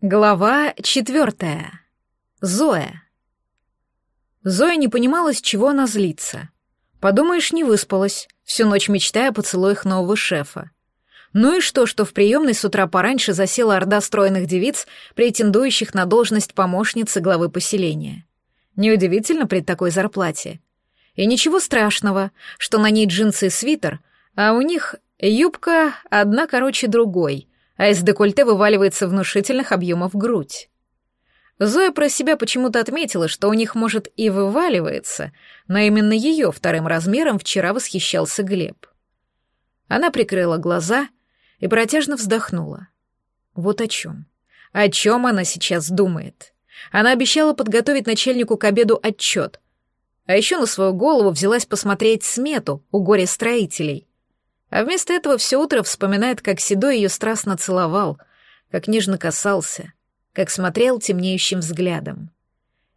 Глава четвертая. Зоя. Зоя не понимала, с чего она злится. Подумаешь, не выспалась, всю ночь мечтая о поцелуях нового шефа. Ну и что, что в приемной с утра пораньше засела орда стройных девиц, претендующих на должность помощницы главы поселения. Неудивительно при такой зарплате. И ничего страшного, что на ней джинсы и свитер, а у них юбка одна короче другой, а из декольте вываливается внушительных объемов грудь. Зоя про себя почему-то отметила, что у них, может, и вываливается, но именно ее вторым размером вчера восхищался Глеб. Она прикрыла глаза и протяжно вздохнула. Вот о чем. О чем она сейчас думает. Она обещала подготовить начальнику к обеду отчет, а еще на свою голову взялась посмотреть смету у горе-строителей. А вместо этого все утро вспоминает, как Седой ее страстно целовал, как нежно касался, как смотрел темнеющим взглядом.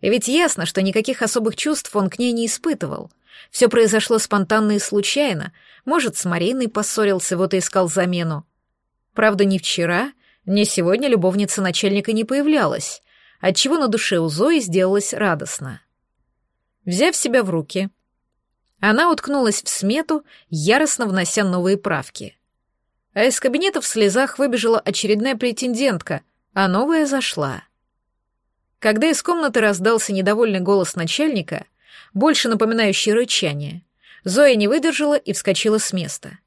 И ведь ясно, что никаких особых чувств он к ней не испытывал. Все произошло спонтанно и случайно. Может, с Мариной поссорился, вот и искал замену. Правда, ни вчера, ни сегодня любовница начальника не появлялась, отчего на душе у Зои сделалось радостно. Взяв себя в руки, она уткнулась в смету, яростно внося новые правки. А из кабинета в слезах выбежала очередная претендентка, а новая зашла. Когда из комнаты раздался недовольный голос начальника, больше напоминающий рычание, Зоя не выдержала и вскочила с места.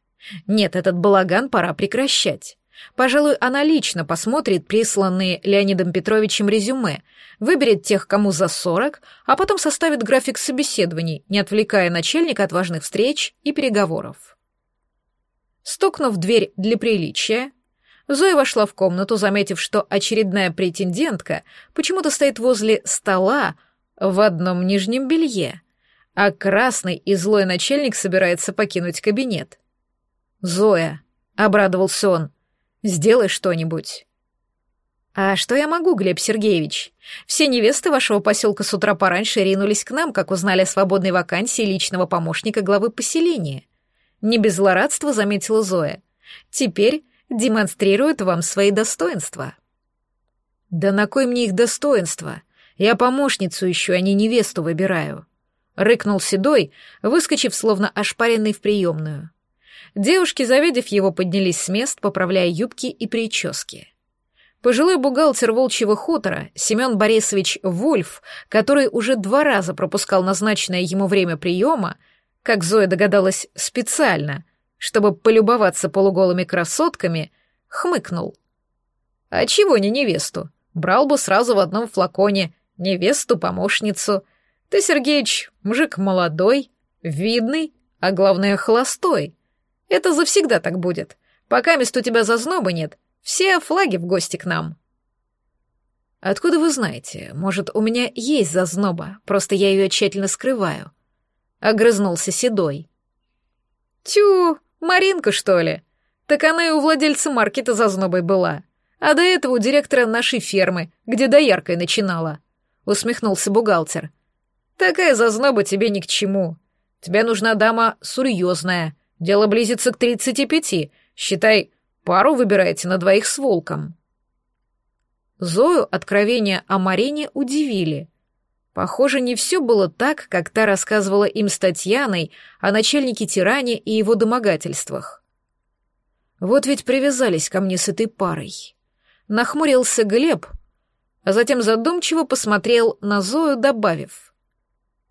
Нет, этот балаган пора прекращать. Пожалуй, она лично посмотрит присланные Леонидом Петровичем резюме, выберет тех, кому за сорок, а потом составит график собеседований, не отвлекая начальника от важных встреч и переговоров. Стукнув дверь для приличия, Зоя вошла в комнату, заметив, что очередная претендентка почему-то стоит возле стола в одном нижнем белье, а красный и злой начальник собирается покинуть кабинет. «Зоя», — обрадовался он, Сделай что-нибудь». «А что я могу, Глеб Сергеевич? Все невесты вашего поселка с утра пораньше ринулись к нам, как узнали о свободной вакансии личного помощника главы поселения». Не без злорадства заметила Зоя. «Теперь демонстрируют вам свои достоинства». «Да на кой мне их достоинства? Я помощницу ищу, а не невесту выбираю», — рыкнул Седой, выскочив, словно ошпаренный в приемную. Девушки, завидев его, поднялись с мест, поправляя юбки и прически. Пожилой бухгалтер волчьего хутора, Семен Борисович Вольф, который уже два раза пропускал назначенное ему время приема, как Зоя догадалась, специально, чтобы полюбоваться полуголыми красотками, хмыкнул. «А чего не невесту? Брал бы сразу в одном флаконе невесту-помощницу. Ты, Сергеич, мужик молодой, видный, а главное, холостой. Это завсегда так будет. Пока мест у тебя зазнобы нет, все флаги в гости к нам. Откуда вы знаете? Может, у меня есть зазноба, просто я ее тщательно скрываю. Огрызнулся Седой. Тю, Маринка, что ли? Так она и у владельца маркета зазнобой была. А до этого у директора нашей фермы, где дояркой начинала. Усмехнулся бухгалтер. Такая зазноба тебе ни к чему. Тебе нужна дама серьезная, Дело близится к тридцати пяти. Считай, пару выбираете на двоих с волком». Зою откровения о Марине удивили. Похоже, не все было так, как та рассказывала им с Татьяной о начальнике тиране и его домогательствах. Вот ведь привязались ко мне с этой парой. Нахмурился Глеб, а затем задумчиво посмотрел на Зою, добавив.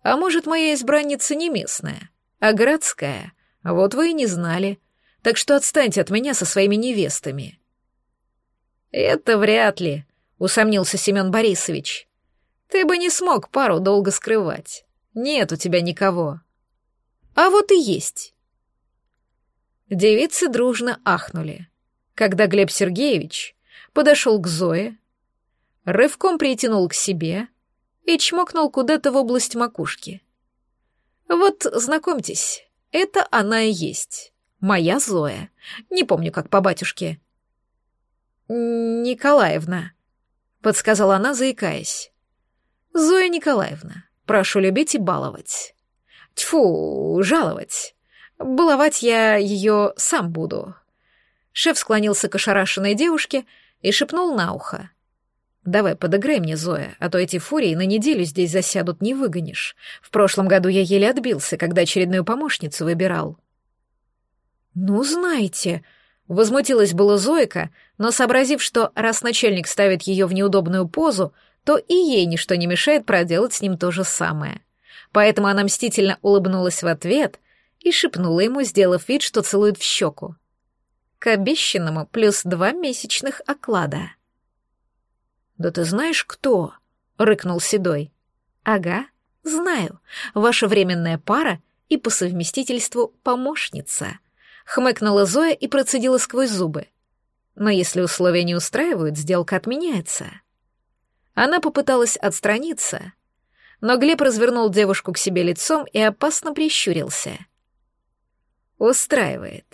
«А может, моя избранница не местная, а городская?» Вот вы и не знали. Так что отстаньте от меня со своими невестами. Это вряд ли, усомнился Семен Борисович. Ты бы не смог пару долго скрывать. Нет у тебя никого. А вот и есть. Девицы дружно ахнули, когда Глеб Сергеевич подошел к Зое, рывком притянул к себе и чмокнул куда-то в область макушки. Вот, знакомьтесь, это она и есть. Моя Зоя. Не помню, как по батюшке. Николаевна, подсказала она, заикаясь. Зоя Николаевна, прошу любить и баловать. Тьфу, жаловать. Баловать я ее сам буду. Шеф склонился к ошарашенной девушке и шепнул на ухо. Давай подыграй мне, Зоя, а то эти фурии на неделю здесь засядут, не выгонишь. В прошлом году я еле отбился, когда очередную помощницу выбирал». «Ну, знаете...» — возмутилась была Зойка, но, сообразив, что раз начальник ставит ее в неудобную позу, то и ей ничто не мешает проделать с ним то же самое. Поэтому она мстительно улыбнулась в ответ и шепнула ему, сделав вид, что целует в щеку. К обещанному плюс два месячных оклада. «Да ты знаешь, кто?» — рыкнул Седой. «Ага, знаю. Ваша временная пара и по совместительству помощница», — хмыкнула Зоя и процедила сквозь зубы. «Но если условия не устраивают, сделка отменяется». Она попыталась отстраниться, но Глеб развернул девушку к себе лицом и опасно прищурился. «Устраивает.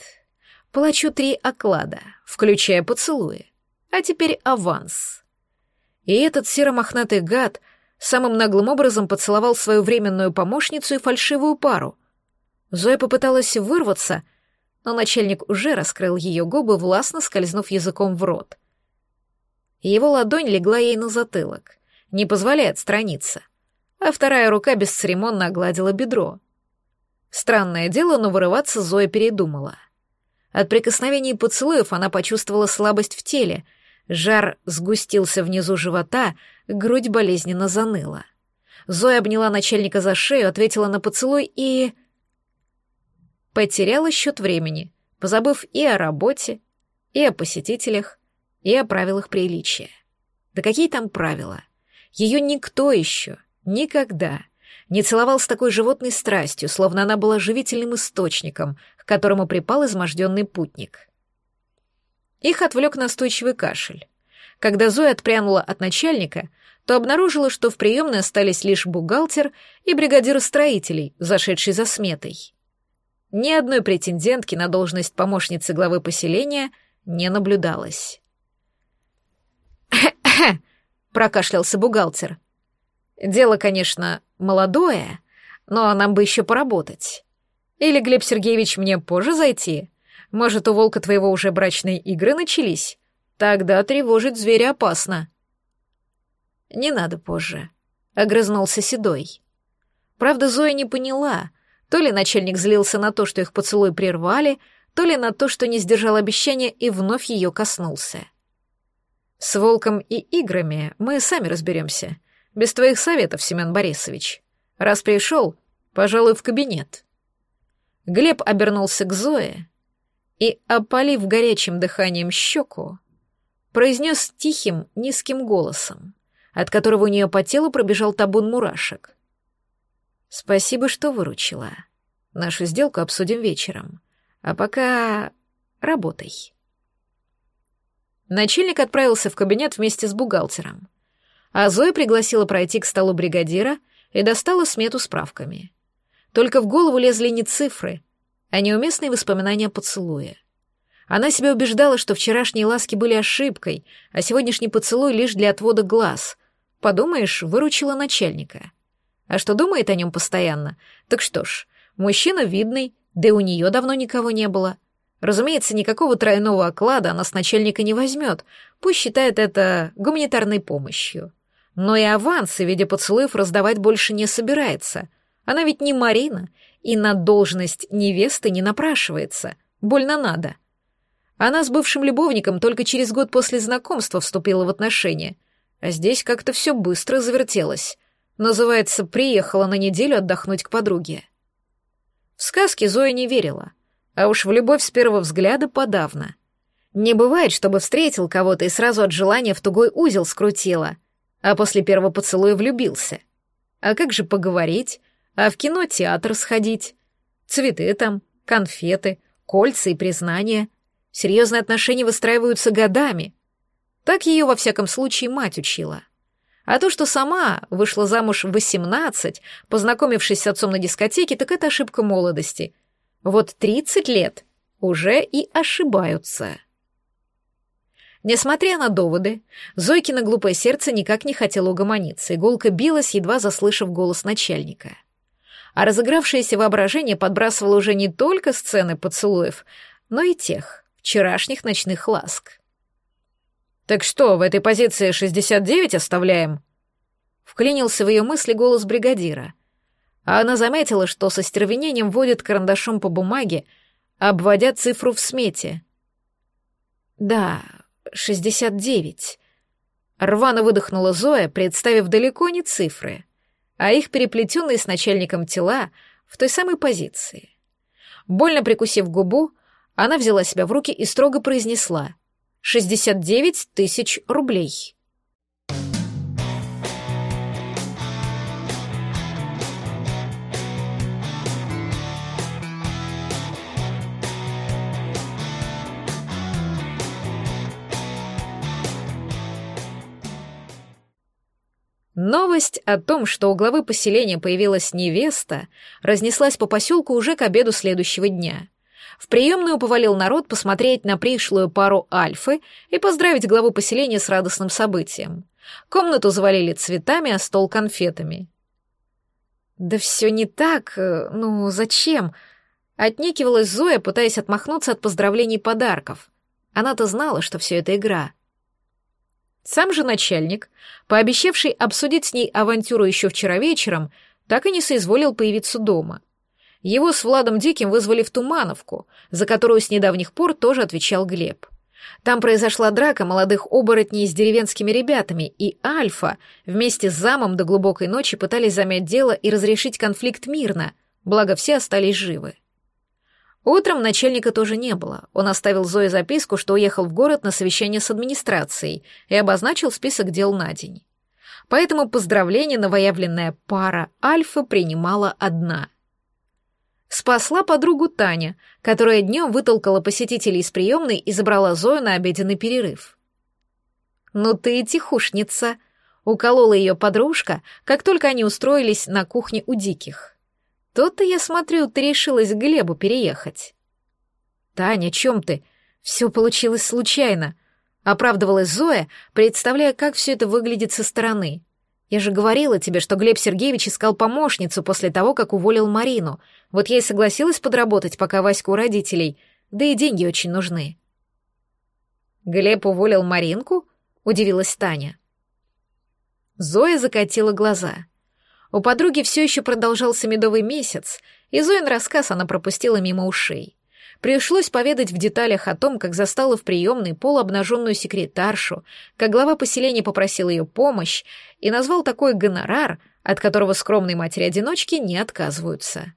Плачу три оклада, включая поцелуи. А теперь аванс». И этот серомохнатый гад самым наглым образом поцеловал свою временную помощницу и фальшивую пару. Зоя попыталась вырваться, но начальник уже раскрыл ее губы, властно скользнув языком в рот. Его ладонь легла ей на затылок, не позволяя отстраниться, а вторая рука бесцеремонно огладила бедро. Странное дело, но вырываться Зоя передумала. От прикосновений поцелуев она почувствовала слабость в теле — Жар сгустился внизу живота, грудь болезненно заныла. Зоя обняла начальника за шею, ответила на поцелуй и... Потеряла счет времени, позабыв и о работе, и о посетителях, и о правилах приличия. Да какие там правила? Ее никто еще, никогда, не целовал с такой животной страстью, словно она была живительным источником, к которому припал изможденный путник. Их отвлек настойчивый кашель. Когда Зоя отпрянула от начальника, то обнаружила, что в приемной остались лишь бухгалтер и бригадир строителей, зашедший за сметой. Ни одной претендентки на должность помощницы главы поселения не наблюдалось. прокашлялся бухгалтер. «Дело, конечно, молодое, но нам бы еще поработать. Или, Глеб Сергеевич, мне позже зайти? Может, у волка твоего уже брачные игры начались? Тогда тревожить зверя опасно. Не надо позже, огрызнулся Седой. Правда, Зоя не поняла, то ли начальник злился на то, что их поцелуй прервали, то ли на то, что не сдержал обещания и вновь ее коснулся. С волком и играми мы сами разберемся. Без твоих советов, Семен Борисович. Раз пришел, пожалуй, в кабинет. Глеб обернулся к Зое, и, опалив горячим дыханием щеку, произнес тихим, низким голосом, от которого у нее по телу пробежал табун мурашек. «Спасибо, что выручила. Нашу сделку обсудим вечером. А пока работай». Начальник отправился в кабинет вместе с бухгалтером, а Зоя пригласила пройти к столу бригадира и достала смету справками. Только в голову лезли не цифры, а неуместные воспоминания о поцелуе. Она себя убеждала, что вчерашние ласки были ошибкой, а сегодняшний поцелуй лишь для отвода глаз. Подумаешь, выручила начальника. А что думает о нем постоянно? Так что ж, мужчина видный, да и у нее давно никого не было. Разумеется, никакого тройного оклада она с начальника не возьмет, пусть считает это гуманитарной помощью. Но и авансы в виде поцелуев раздавать больше не собирается. Она ведь не Марина и на должность невесты не напрашивается. Больно надо. Она с бывшим любовником только через год после знакомства вступила в отношения, а здесь как-то все быстро завертелось. Называется, приехала на неделю отдохнуть к подруге. В сказки Зоя не верила, а уж в любовь с первого взгляда подавно. Не бывает, чтобы встретил кого-то и сразу от желания в тугой узел скрутила, а после первого поцелуя влюбился. А как же поговорить, а в кино театр сходить. Цветы там, конфеты, кольца и признания. Серьезные отношения выстраиваются годами. Так ее, во всяком случае, мать учила. А то, что сама вышла замуж в 18, познакомившись с отцом на дискотеке, так это ошибка молодости. Вот 30 лет уже и ошибаются. Несмотря на доводы, Зойкино глупое сердце никак не хотело угомониться, иголка билась, едва заслышав голос начальника — а разыгравшееся воображение подбрасывало уже не только сцены поцелуев, но и тех вчерашних ночных ласк. «Так что, в этой позиции 69 оставляем?» Вклинился в ее мысли голос бригадира. А она заметила, что со стервенением водит карандашом по бумаге, обводя цифру в смете. «Да, 69». Рвано выдохнула Зоя, представив далеко не цифры, а их переплетенные с начальником тела в той самой позиции. Больно прикусив губу, она взяла себя в руки и строго произнесла «шестьдесят девять тысяч рублей». Новость о том, что у главы поселения появилась невеста, разнеслась по поселку уже к обеду следующего дня. В приемную повалил народ посмотреть на пришлую пару Альфы и поздравить главу поселения с радостным событием. Комнату завалили цветами, а стол конфетами. «Да все не так, э, ну зачем?» Отнекивалась Зоя, пытаясь отмахнуться от поздравлений подарков. Она-то знала, что все это игра — сам же начальник, пообещавший обсудить с ней авантюру еще вчера вечером, так и не соизволил появиться дома. Его с Владом Диким вызвали в Тумановку, за которую с недавних пор тоже отвечал Глеб. Там произошла драка молодых оборотней с деревенскими ребятами, и Альфа вместе с замом до глубокой ночи пытались замять дело и разрешить конфликт мирно, благо все остались живы. Утром начальника тоже не было. Он оставил Зое записку, что уехал в город на совещание с администрацией и обозначил список дел на день. Поэтому поздравление новоявленная пара Альфа принимала одна. Спасла подругу Таня, которая днем вытолкала посетителей из приемной и забрала Зою на обеденный перерыв. «Ну ты и тихушница», — уколола ее подружка, как только они устроились на кухне у диких. То-то, я смотрю, ты решилась к Глебу переехать. Таня, чем ты? Все получилось случайно. Оправдывалась Зоя, представляя, как все это выглядит со стороны. Я же говорила тебе, что Глеб Сергеевич искал помощницу после того, как уволил Марину. Вот я и согласилась подработать, пока Васька у родителей. Да и деньги очень нужны. Глеб уволил Маринку? Удивилась Таня. Зоя закатила глаза. У подруги все еще продолжался медовый месяц, и Зоин рассказ она пропустила мимо ушей. Пришлось поведать в деталях о том, как застала в приемной полуобнаженную секретаршу, как глава поселения попросил ее помощь и назвал такой гонорар, от которого скромные матери-одиночки не отказываются.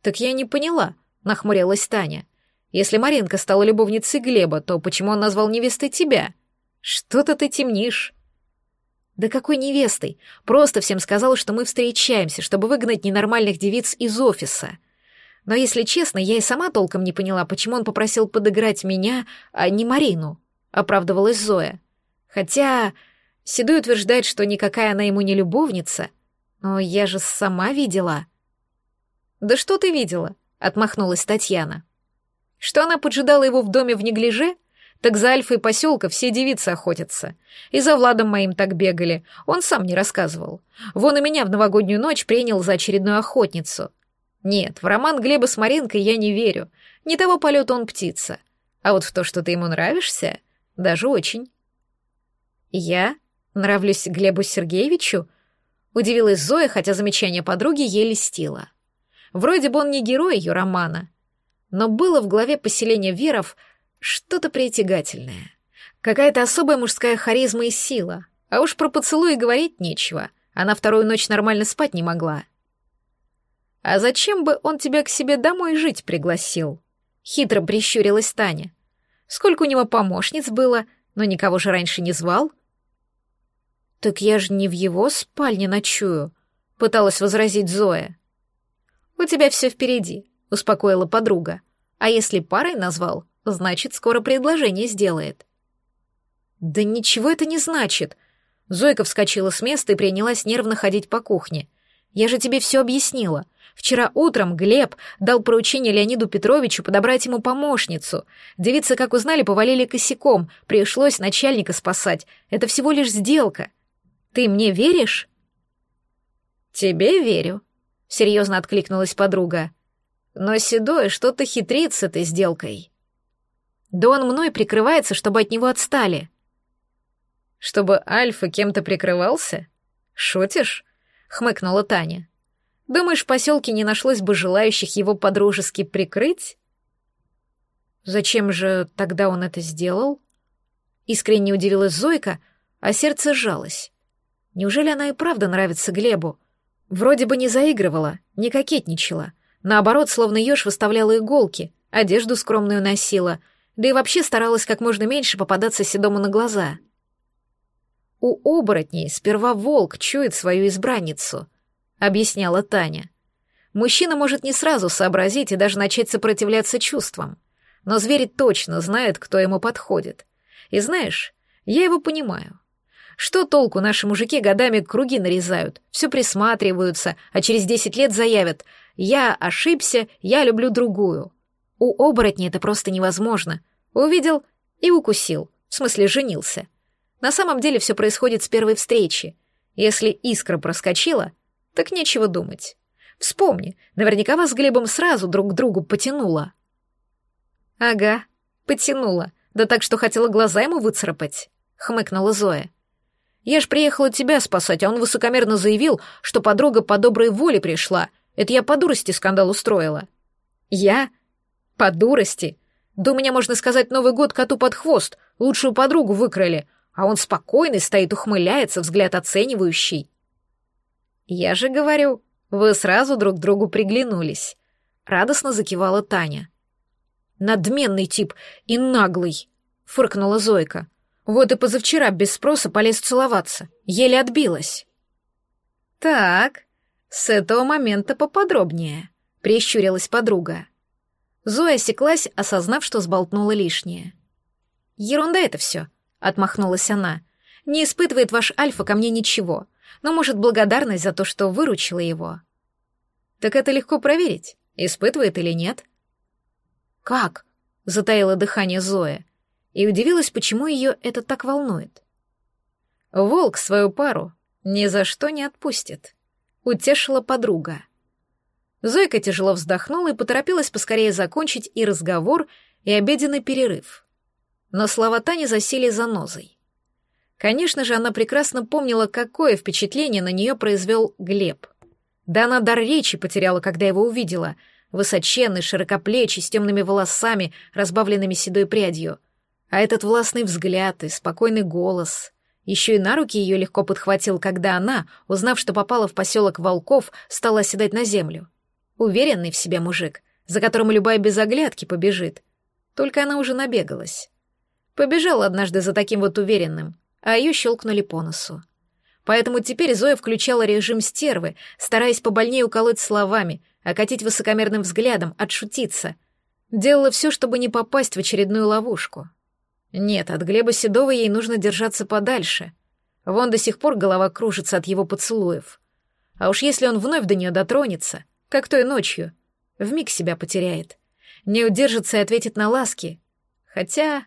«Так я не поняла», — нахмурилась Таня. «Если Маринка стала любовницей Глеба, то почему он назвал невестой тебя? Что-то ты темнишь». Да какой невестой? Просто всем сказала, что мы встречаемся, чтобы выгнать ненормальных девиц из офиса. Но, если честно, я и сама толком не поняла, почему он попросил подыграть меня, а не Марину, — оправдывалась Зоя. Хотя Седой утверждает, что никакая она ему не любовница. Но я же сама видела. «Да что ты видела?» — отмахнулась Татьяна. «Что она поджидала его в доме в неглиже?» Так за Альфой поселка все девицы охотятся. И за Владом моим так бегали. Он сам не рассказывал. Вон и меня в новогоднюю ночь принял за очередную охотницу. Нет, в роман Глеба с Маринкой я не верю. Не того полета он птица. А вот в то, что ты ему нравишься, даже очень. Я нравлюсь Глебу Сергеевичу? Удивилась Зоя, хотя замечание подруги ей льстило. Вроде бы он не герой ее романа. Но было в главе поселения Веров что-то притягательное. Какая-то особая мужская харизма и сила. А уж про поцелуй говорить нечего. Она вторую ночь нормально спать не могла. «А зачем бы он тебя к себе домой жить пригласил?» Хитро прищурилась Таня. «Сколько у него помощниц было, но никого же раньше не звал?» «Так я же не в его спальне ночую», — пыталась возразить Зоя. «У тебя все впереди», — успокоила подруга. «А если парой назвал, Значит, скоро предложение сделает. Да ничего это не значит. Зойка вскочила с места и принялась нервно ходить по кухне. Я же тебе все объяснила. Вчера утром Глеб дал поручение Леониду Петровичу подобрать ему помощницу. Девицы, как узнали, повалили косяком. Пришлось начальника спасать. Это всего лишь сделка. Ты мне веришь? Тебе верю, серьезно откликнулась подруга. Но Седой что-то хитрит с этой сделкой. Да он мной прикрывается, чтобы от него отстали. Чтобы Альфа кем-то прикрывался? Шутишь? Хмыкнула Таня. Думаешь, в поселке не нашлось бы желающих его подружески прикрыть? Зачем же тогда он это сделал? Искренне удивилась Зойка, а сердце сжалось. Неужели она и правда нравится Глебу? Вроде бы не заигрывала, не кокетничала. Наоборот, словно еж выставляла иголки, одежду скромную носила, да и вообще старалась как можно меньше попадаться Седому на глаза. «У оборотней сперва волк чует свою избранницу», — объясняла Таня. «Мужчина может не сразу сообразить и даже начать сопротивляться чувствам, но зверь точно знает, кто ему подходит. И знаешь, я его понимаю. Что толку наши мужики годами круги нарезают, все присматриваются, а через десять лет заявят «Я ошибся, я люблю другую». У оборотня это просто невозможно. Увидел и укусил, в смысле женился. На самом деле все происходит с первой встречи. Если искра проскочила, так нечего думать. Вспомни, наверняка вас с Глебом сразу друг к другу потянуло. Ага, потянуло, да так, что хотела глаза ему выцарапать, хмыкнула Зоя. Я ж приехала тебя спасать, а он высокомерно заявил, что подруга по доброй воле пришла. Это я по дурости скандал устроила. Я? По дурости? Да у меня, можно сказать, Новый год коту под хвост. Лучшую подругу выкрали. А он спокойный, стоит, ухмыляется, взгляд оценивающий. Я же говорю, вы сразу друг другу приглянулись. Радостно закивала Таня. Надменный тип и наглый, фыркнула Зойка. Вот и позавчера без спроса полез целоваться. Еле отбилась. Так, с этого момента поподробнее, прищурилась подруга. Зоя осеклась, осознав, что сболтнула лишнее. Ерунда это все, отмахнулась она. Не испытывает ваш Альфа ко мне ничего, но может благодарность за то, что выручила его. Так это легко проверить, испытывает или нет. Как? затаила дыхание Зоя и удивилась, почему ее это так волнует. «Волк свою пару ни за что не отпустит», — утешила подруга. Зойка тяжело вздохнула и поторопилась поскорее закончить и разговор, и обеденный перерыв. Но слова Тани засели за нозой. Конечно же, она прекрасно помнила, какое впечатление на нее произвел Глеб. Да она дар речи потеряла, когда его увидела. Высоченный, широкоплечий, с темными волосами, разбавленными седой прядью. А этот властный взгляд и спокойный голос. Еще и на руки ее легко подхватил, когда она, узнав, что попала в поселок волков, стала оседать на землю. Уверенный в себе мужик, за которым любая без оглядки побежит. Только она уже набегалась. Побежала однажды за таким вот уверенным, а ее щелкнули по носу. Поэтому теперь Зоя включала режим стервы, стараясь побольнее уколоть словами, окатить высокомерным взглядом, отшутиться. Делала все, чтобы не попасть в очередную ловушку. Нет, от Глеба Седова ей нужно держаться подальше. Вон до сих пор голова кружится от его поцелуев. А уж если он вновь до нее дотронется, как той ночью, вмиг себя потеряет. Не удержится и ответит на ласки. Хотя,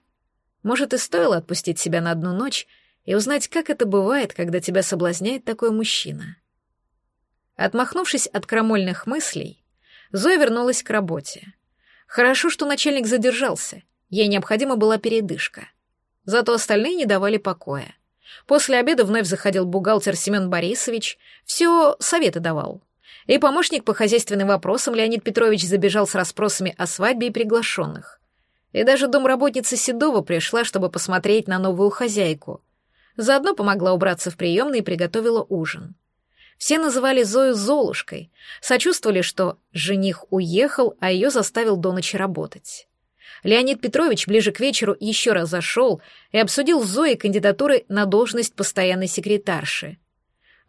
может, и стоило отпустить себя на одну ночь и узнать, как это бывает, когда тебя соблазняет такой мужчина. Отмахнувшись от крамольных мыслей, Зоя вернулась к работе. Хорошо, что начальник задержался — Ей необходима была передышка. Зато остальные не давали покоя. После обеда вновь заходил бухгалтер Семен Борисович, все советы давал. И помощник по хозяйственным вопросам Леонид Петрович забежал с расспросами о свадьбе и приглашенных. И даже домработница Седова пришла, чтобы посмотреть на новую хозяйку. Заодно помогла убраться в приемной и приготовила ужин. Все называли Зою Золушкой, сочувствовали, что жених уехал, а ее заставил до ночи работать. Леонид Петрович ближе к вечеру еще раз зашел и обсудил с Зоей кандидатуры на должность постоянной секретарши.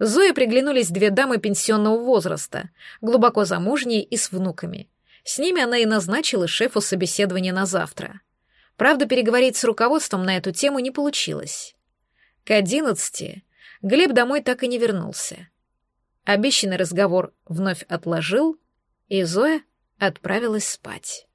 Зое приглянулись две дамы пенсионного возраста, глубоко замужние и с внуками. С ними она и назначила шефу собеседование на завтра. Правда, переговорить с руководством на эту тему не получилось. К одиннадцати Глеб домой так и не вернулся. Обещанный разговор вновь отложил, и Зоя отправилась спать.